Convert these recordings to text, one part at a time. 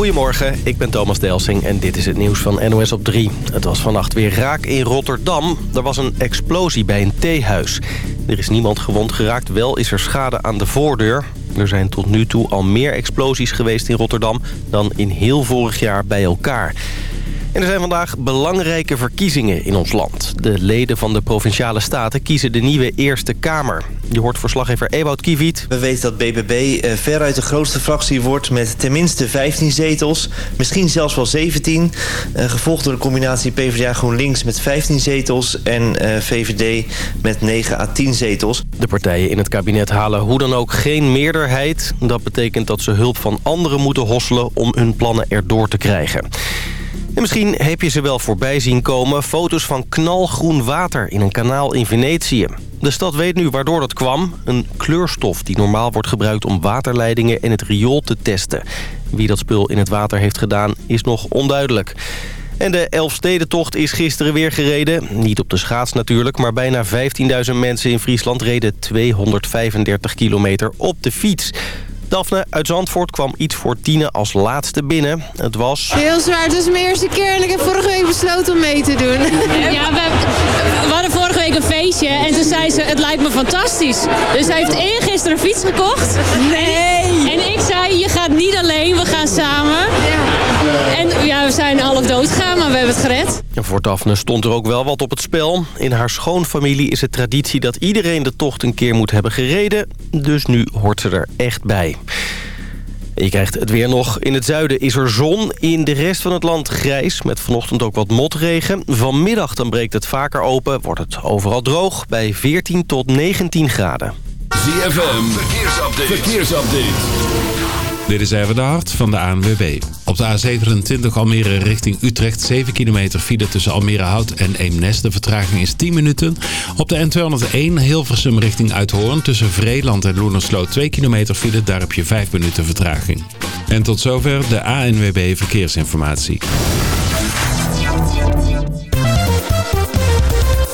Goedemorgen, ik ben Thomas Delsing en dit is het nieuws van NOS op 3. Het was vannacht weer raak in Rotterdam. Er was een explosie bij een theehuis. Er is niemand gewond geraakt, wel is er schade aan de voordeur. Er zijn tot nu toe al meer explosies geweest in Rotterdam... dan in heel vorig jaar bij elkaar. En er zijn vandaag belangrijke verkiezingen in ons land. De leden van de Provinciale Staten kiezen de nieuwe Eerste Kamer. Je hoort verslaggever Ewout Kiviet. We weten dat BBB eh, veruit de grootste fractie wordt met tenminste 15 zetels. Misschien zelfs wel 17. Eh, gevolgd door de combinatie PvdA GroenLinks met 15 zetels en eh, VVD met 9 à 10 zetels. De partijen in het kabinet halen hoe dan ook geen meerderheid. Dat betekent dat ze hulp van anderen moeten hosselen om hun plannen erdoor te krijgen. En misschien heb je ze wel voorbij zien komen. Foto's van knalgroen water in een kanaal in Venetië. De stad weet nu waardoor dat kwam. Een kleurstof die normaal wordt gebruikt om waterleidingen en het riool te testen. Wie dat spul in het water heeft gedaan is nog onduidelijk. En de Elfstedentocht is gisteren weer gereden. Niet op de schaats natuurlijk, maar bijna 15.000 mensen in Friesland reden 235 kilometer op de fiets. Daphne uit Zandvoort kwam iets voor Tine als laatste binnen. Het was... Heel zwaar, het is mijn eerste keer en ik heb vorige week besloten om mee te doen. Ja, we, we hadden vorige week een feestje en toen zei ze, het lijkt me fantastisch. Dus hij heeft eergisteren een fiets gekocht. Nee! En ik zei, je gaat niet alleen, we gaan samen. En ja, we zijn half dood gegaan, maar we hebben het gered. Voor Daphne stond er ook wel wat op het spel. In haar schoonfamilie is het traditie dat iedereen de tocht een keer moet hebben gereden. Dus nu hoort ze er echt bij. Je krijgt het weer nog. In het zuiden is er zon. In de rest van het land grijs. Met vanochtend ook wat motregen. Vanmiddag dan breekt het vaker open. Wordt het overal droog. Bij 14 tot 19 graden. ZFM. Verkeersupdate. Verkeersupdate. Dit is even de hart van de ANWB. Op de A27 Almere richting Utrecht 7 kilometer file tussen Almere Hout en Eemnes. De vertraging is 10 minuten. Op de N201 Hilversum richting Uithoorn tussen Vreeland en Loenersloot 2 kilometer file. Daar heb je 5 minuten vertraging. En tot zover de ANWB Verkeersinformatie.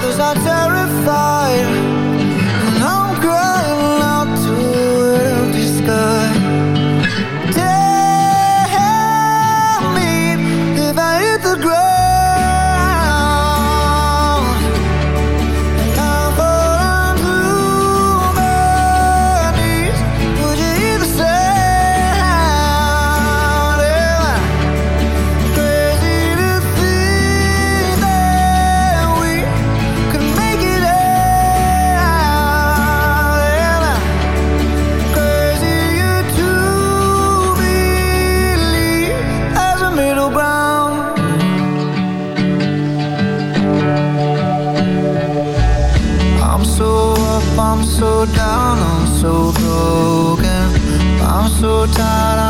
Mothers are terrified so tired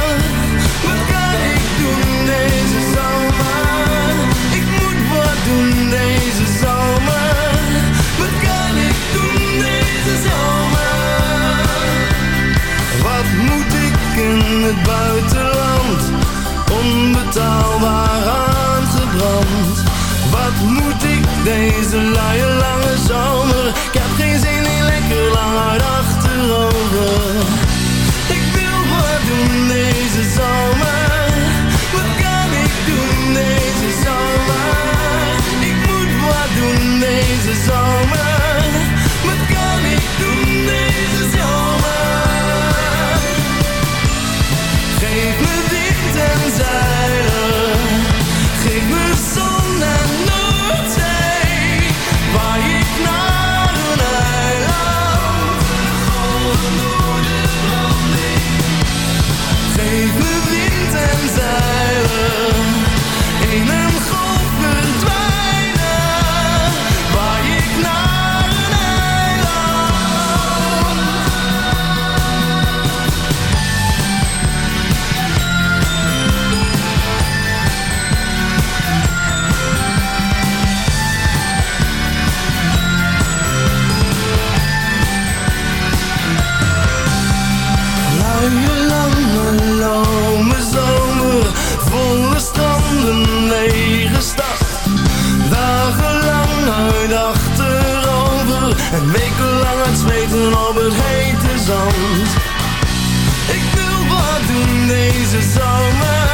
in het buitenland. Onbetaalbaar aangebrand. Wat moet ik deze luie lange zomer? Ik heb geen zin in lekker langer achterover. Ik wil wat doen deze zomer. Wat kan ik doen deze zomer? Ik moet wat doen deze zomer. En wekenlang aan het zweten op het hete zand. Ik wil wat doen deze zomer.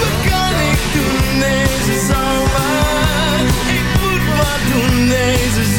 Wat kan ik doen deze zomer? Ik moet wat doen deze zomer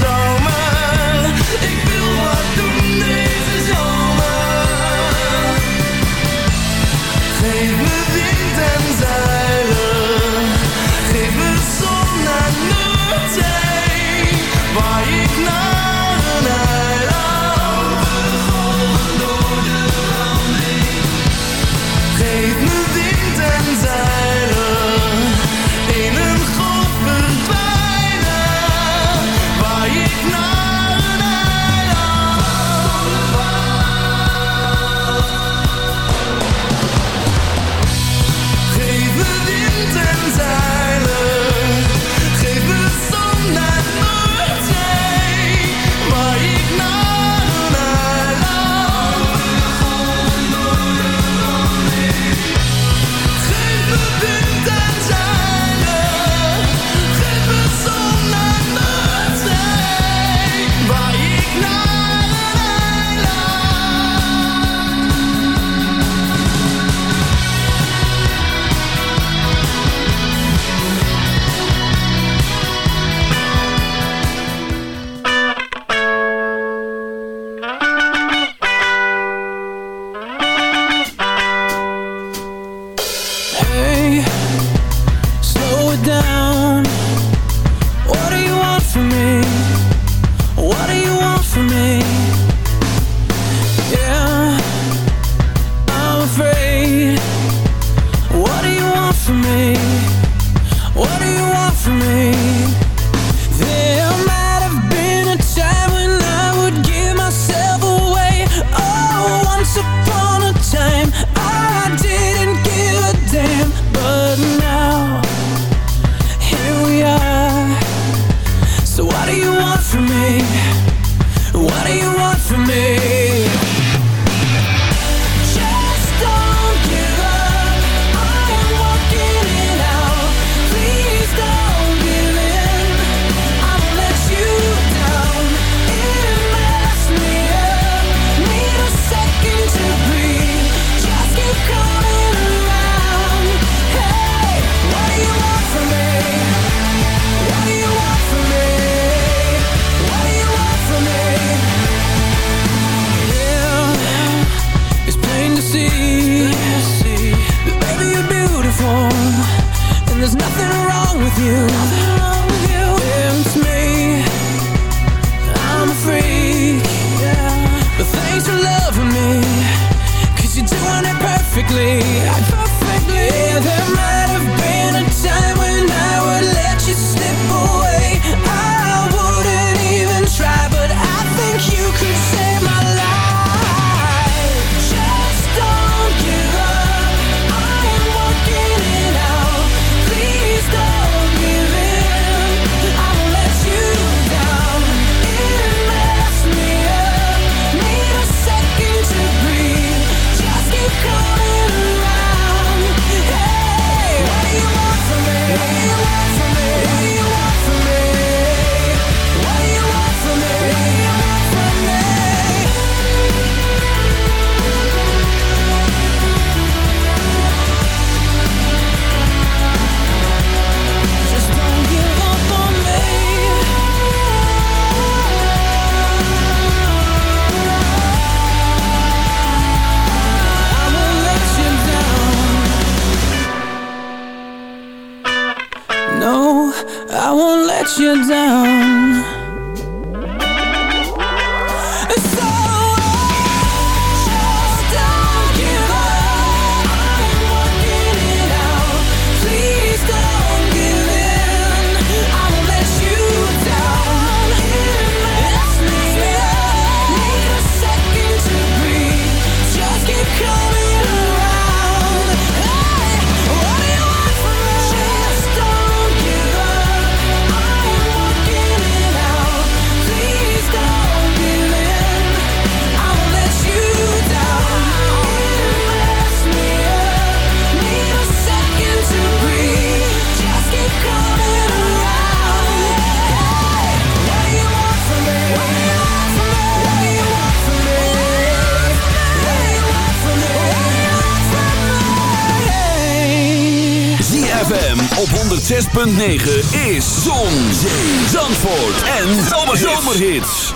106.9 is Zon, Zee, Zandvoort en Zomerhits.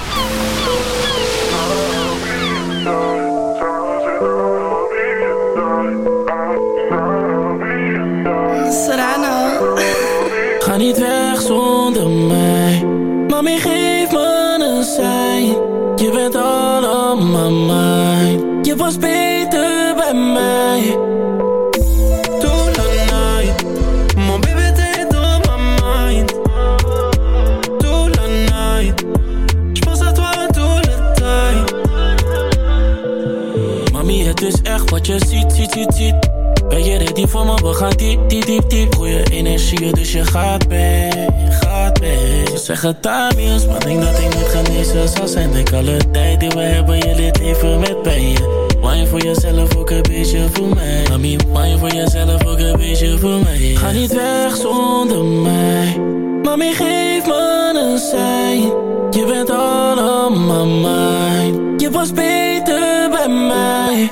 Serrano. Ga niet weg zonder mij. Mami, geef me een zij! Je bent al op mijn mind. Je was beter bij mij je ziet, ziet, ziet, ziet. Ben je ready voor me? We gaan diep, diep, diep, diep. Goeie energie, dus je gaat mee, gaat mee Ze zeggen is, maar denk dat ik niet genezen zal zijn. Denk alle tijd die we hebben, je lid even met pijn. Je voor jezelf, ook een beetje voor mij. Mami, wijn voor jezelf, ook een beetje voor mij. Ga niet weg zonder mij. Mami, geef me een sein. Je bent allemaal mijn. Je was beter bij mij.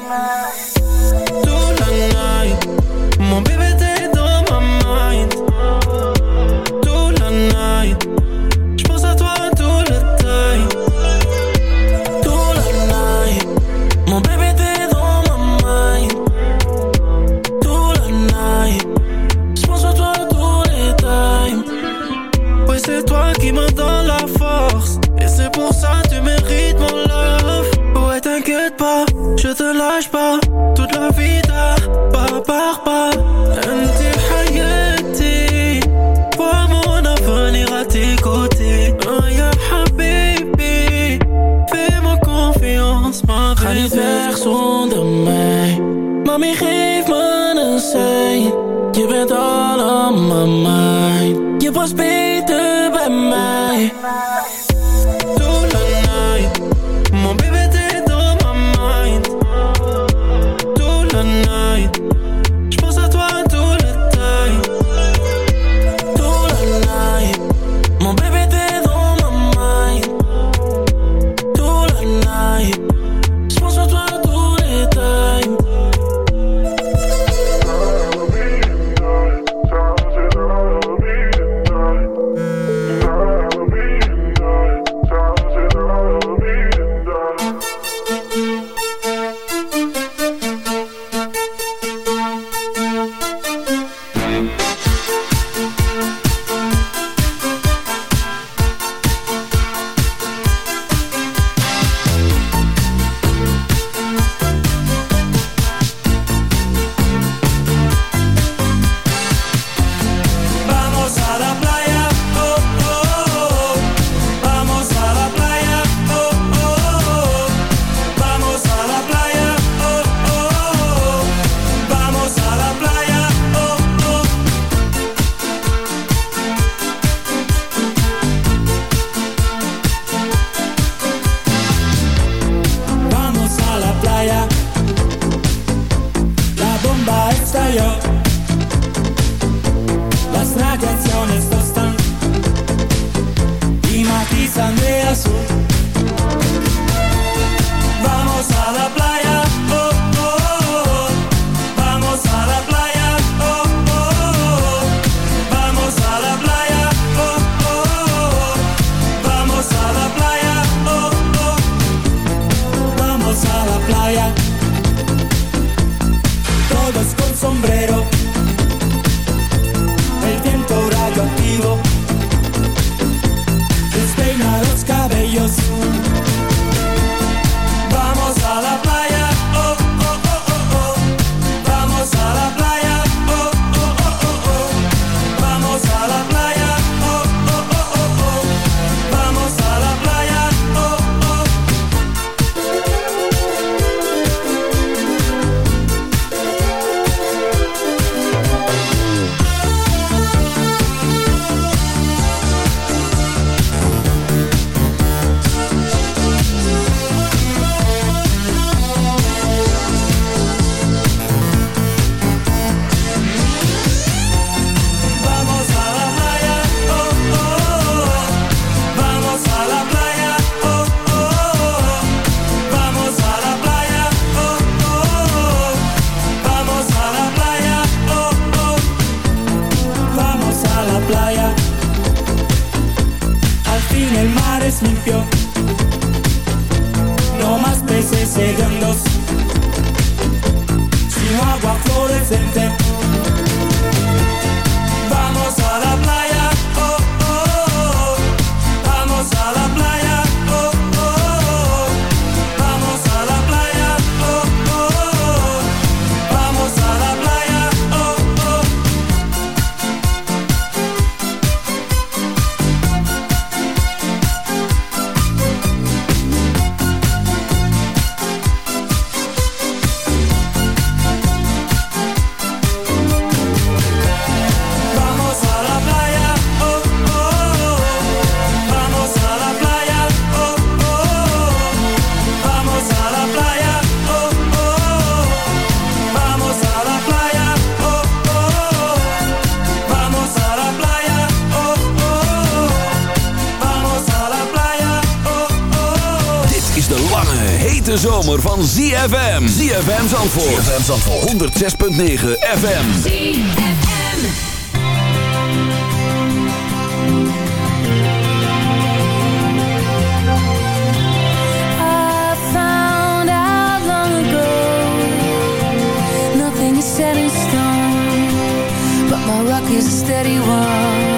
hete zomer van ZFM. ZFM Zandvoort. ZFM Zandvoort. 106.9 FM. ZFM. I found out long ago Nothing is set in stone But my rock is a steady one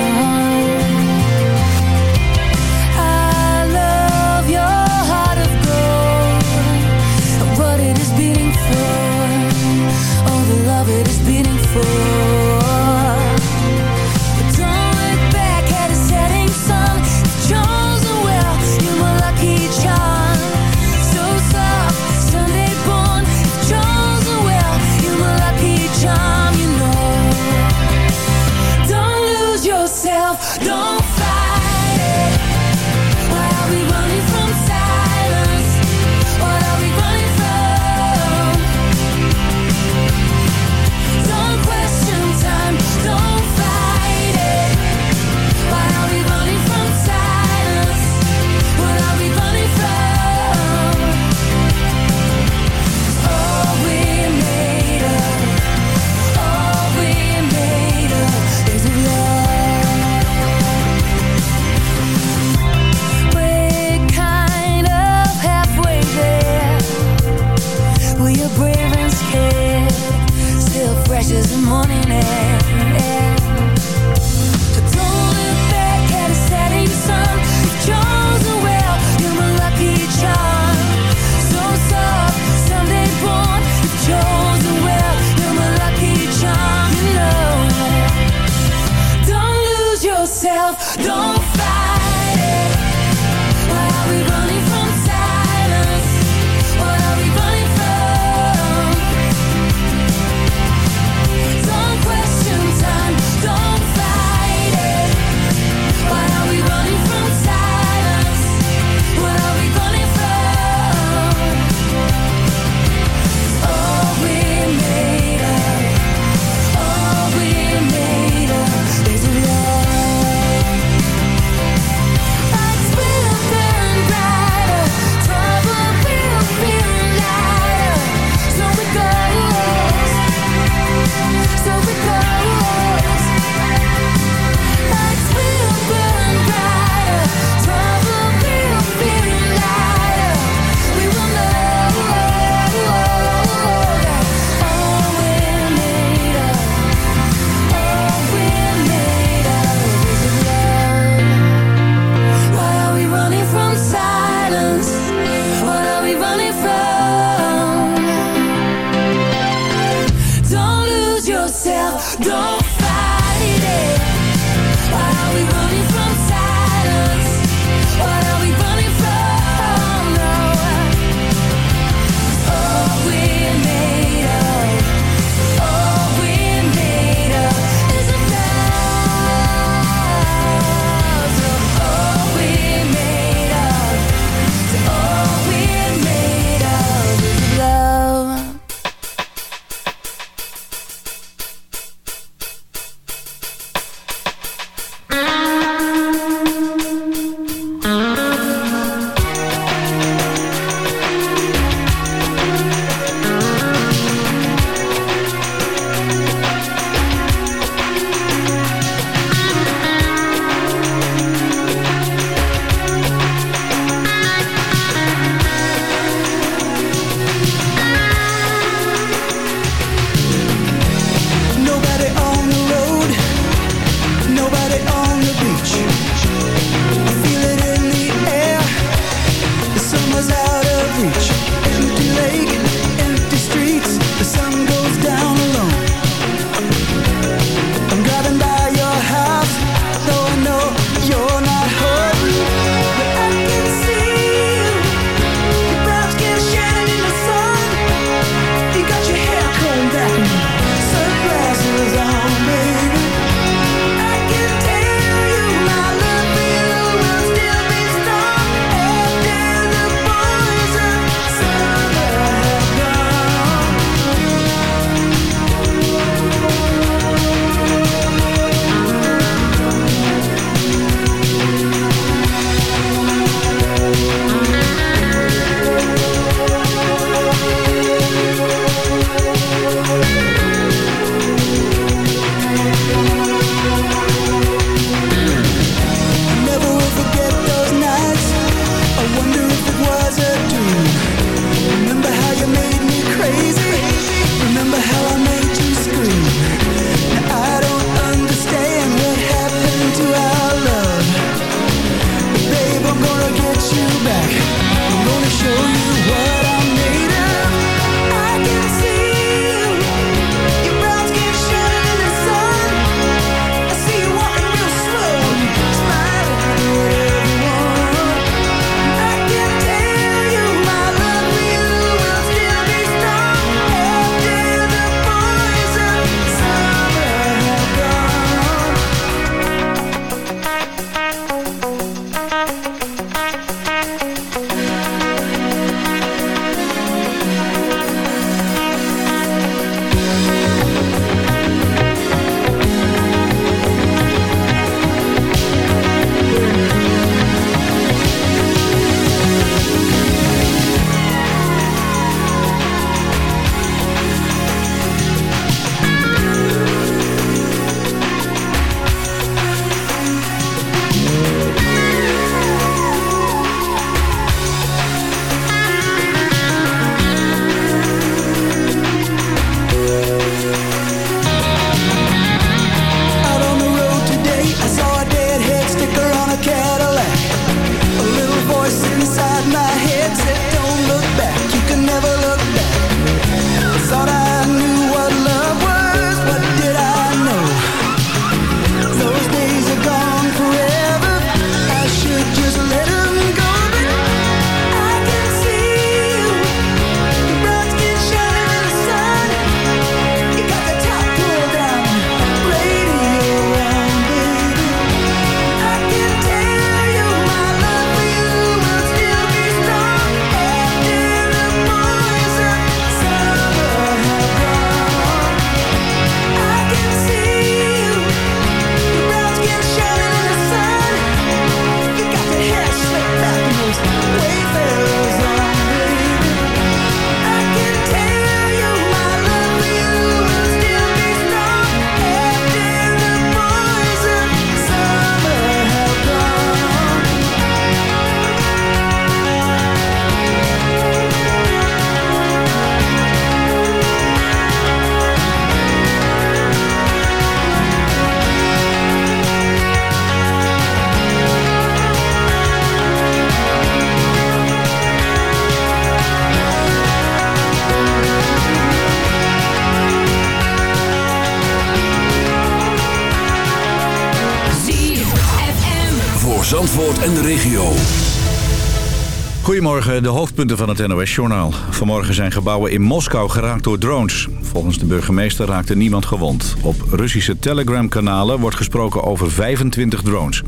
Goedemorgen, de hoofdpunten van het NOS-journaal. Vanmorgen zijn gebouwen in Moskou geraakt door drones. Volgens de burgemeester raakte niemand gewond. Op Russische Telegram-kanalen wordt gesproken over 25 drones.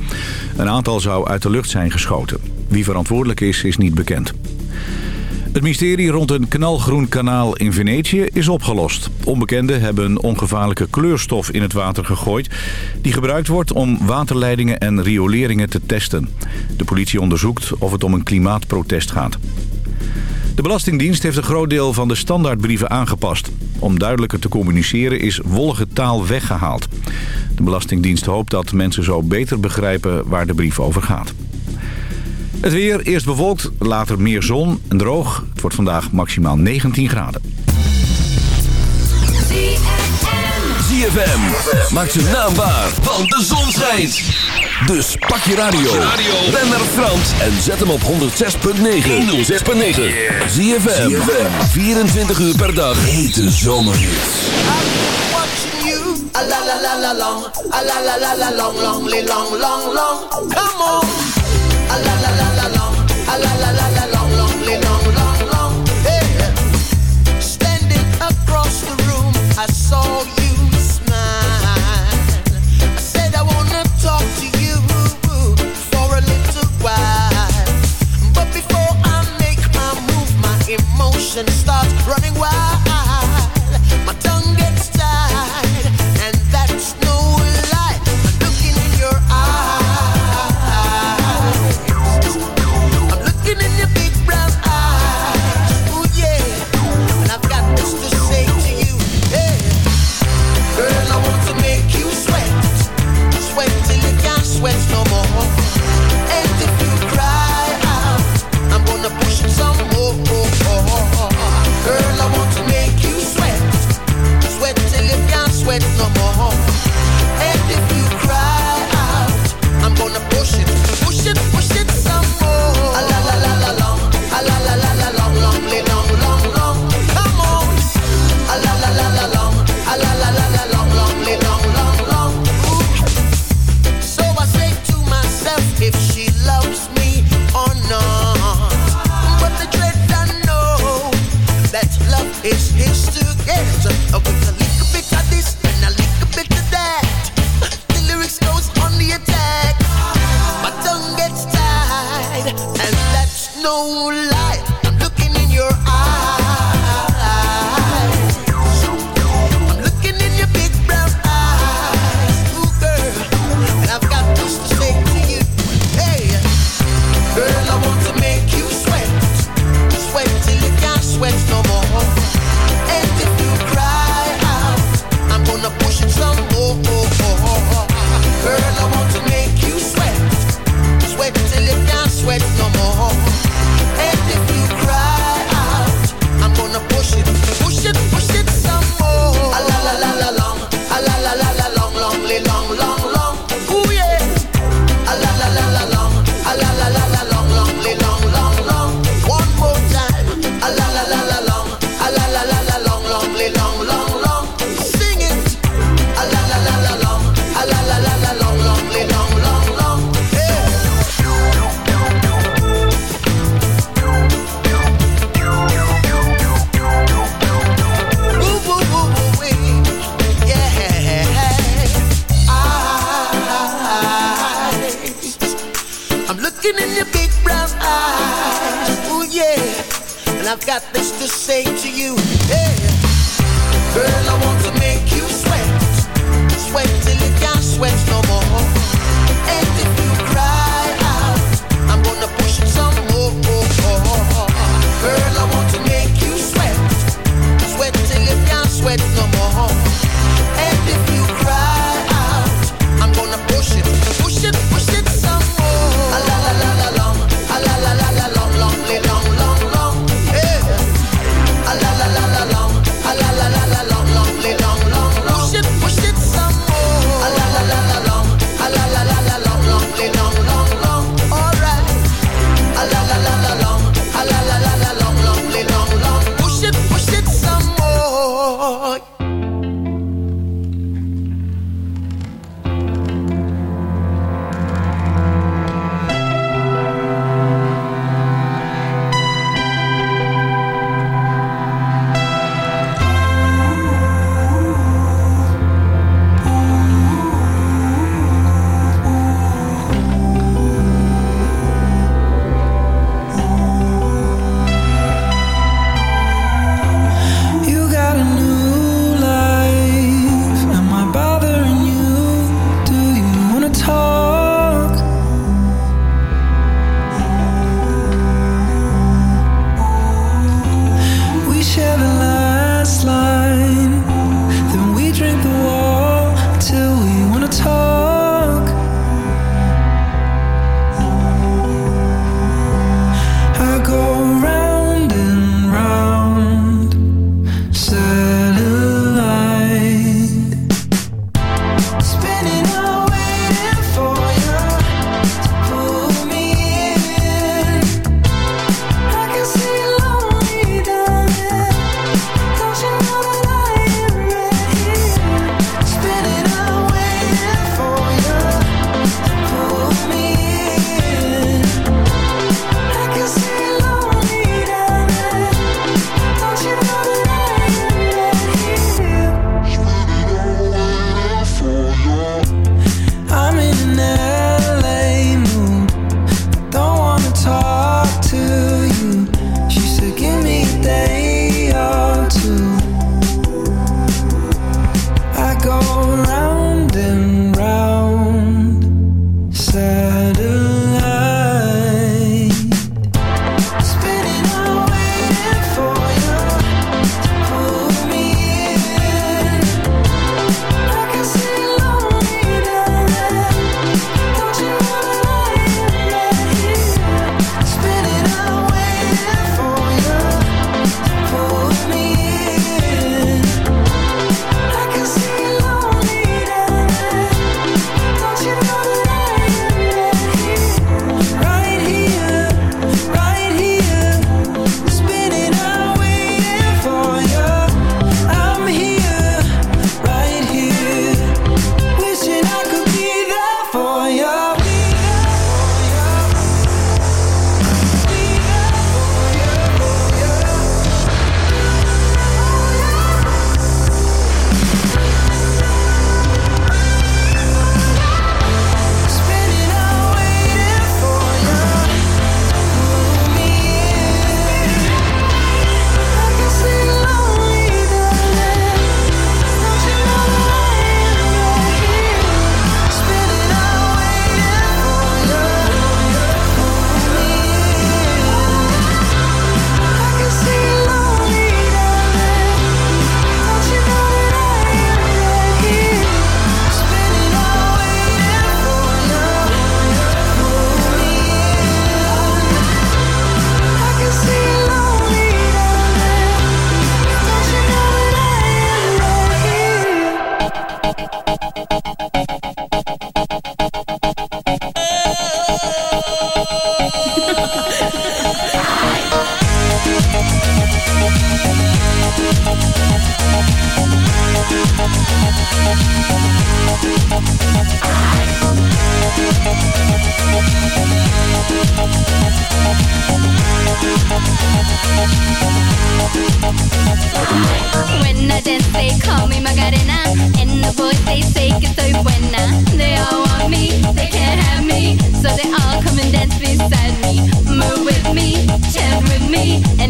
Een aantal zou uit de lucht zijn geschoten. Wie verantwoordelijk is, is niet bekend. Het mysterie rond een knalgroen kanaal in Venetië is opgelost. Onbekenden hebben een ongevaarlijke kleurstof in het water gegooid... die gebruikt wordt om waterleidingen en rioleringen te testen. De politie onderzoekt of het om een klimaatprotest gaat. De Belastingdienst heeft een groot deel van de standaardbrieven aangepast. Om duidelijker te communiceren is wollige taal weggehaald. De Belastingdienst hoopt dat mensen zo beter begrijpen waar de brief over gaat. Het weer eerst bewolkt, later meer zon en droog. Het wordt vandaag maximaal 19 graden. ZFM maakt zijn naam waar, want de zon schijnt. Dus pak je radio, ben naar Frans en zet hem op 106.9. 106.9. ZFM, 24 uur per dag. Hete zomerhits. emotion start running wild.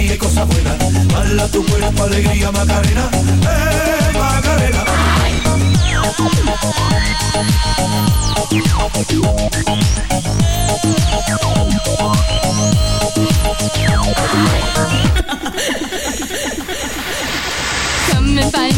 Y cosas buenas. Dala tu cuerpo alegría Macarena, eh Macarena. Dala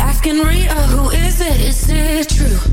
Asking Rita, who is it? Is it true?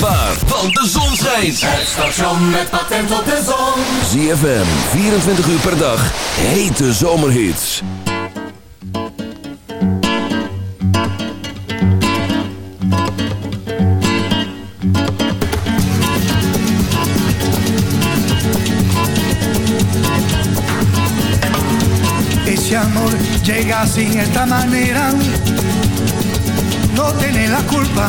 Waar, want de zon schijnt. Het station met patent op de zon. ZFM, 24 uur per dag, hete zomerhits. Ese amor llega sin esta manera, no tiene la culpa.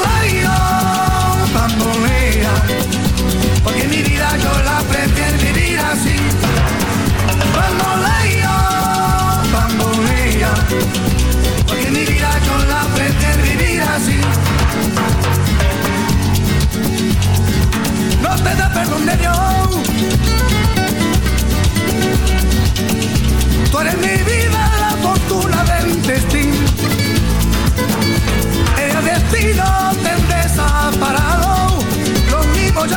porque mi vida yo la prefiero vivir así. Bamboleo, bambolea, porque mi vida yo la prefiero vivir así. no te da perdón de Dios. Tú eres mi vida, la fortuna del destino. El destino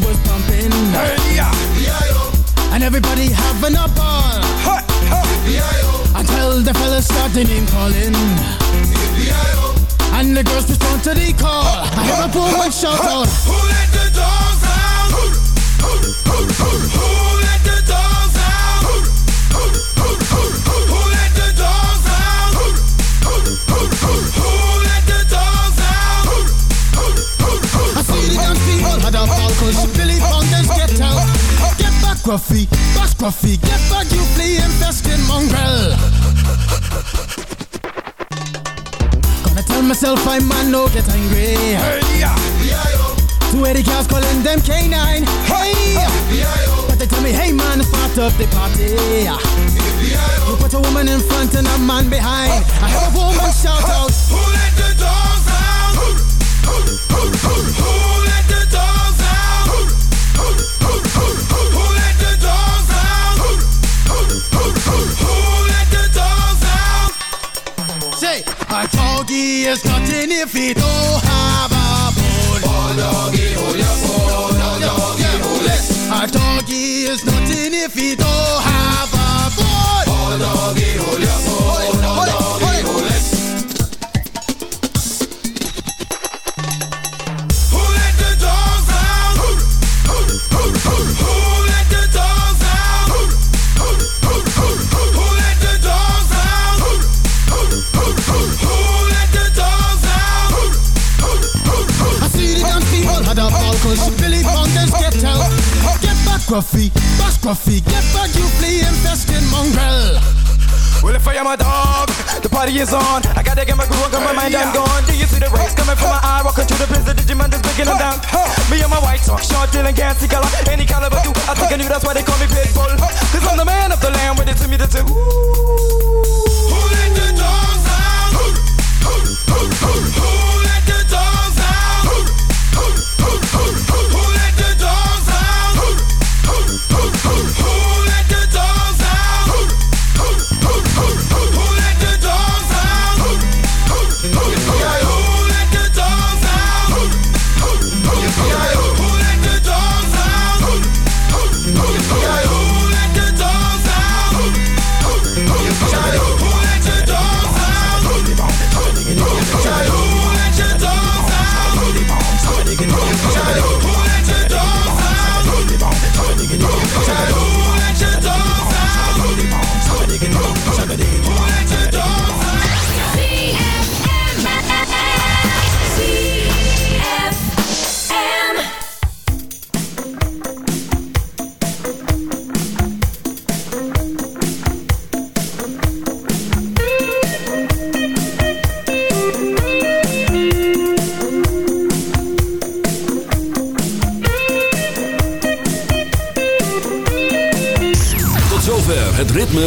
nice, the party was pumping. And everybody having a ball. Until the fellas started name calling. And the girls respond to the call. I hear a woman shout out. Who let the dogs out? Who let the Gruffy, back, Gruffy, get back, you flea infested mongrel. Gonna tell myself I man no get angry. Two eighty cars calling them K9. Hey, but they tell me, hey man, start up the party. You put a woman in front and a man behind. I heard a woman shout out. Who let the dogs out? Who let the Doggy is nothing if he don't have a bone. Oh, doggy, hold your bone. Oh, doggy. Oh, a doggy is nothing. Had a ball cause Billy Fountains get out. Get back, Gruffy, bash Gruffy, get back, you flea infested mongrel. Well, if I am a dog, the party is on. I gotta get my groove on, got my mind, I'm gone. Do you see the rays coming from my eye? Walking through the prison, Digimon is breaking them down. Me and my white talk, short, dealing, gassy color. Any caliber, do I think I knew that's why they call me Pitbull. Cause I'm the man of the land, with it to me, the two. who let the dogs out? Who, who, who, who, who let the dogs out?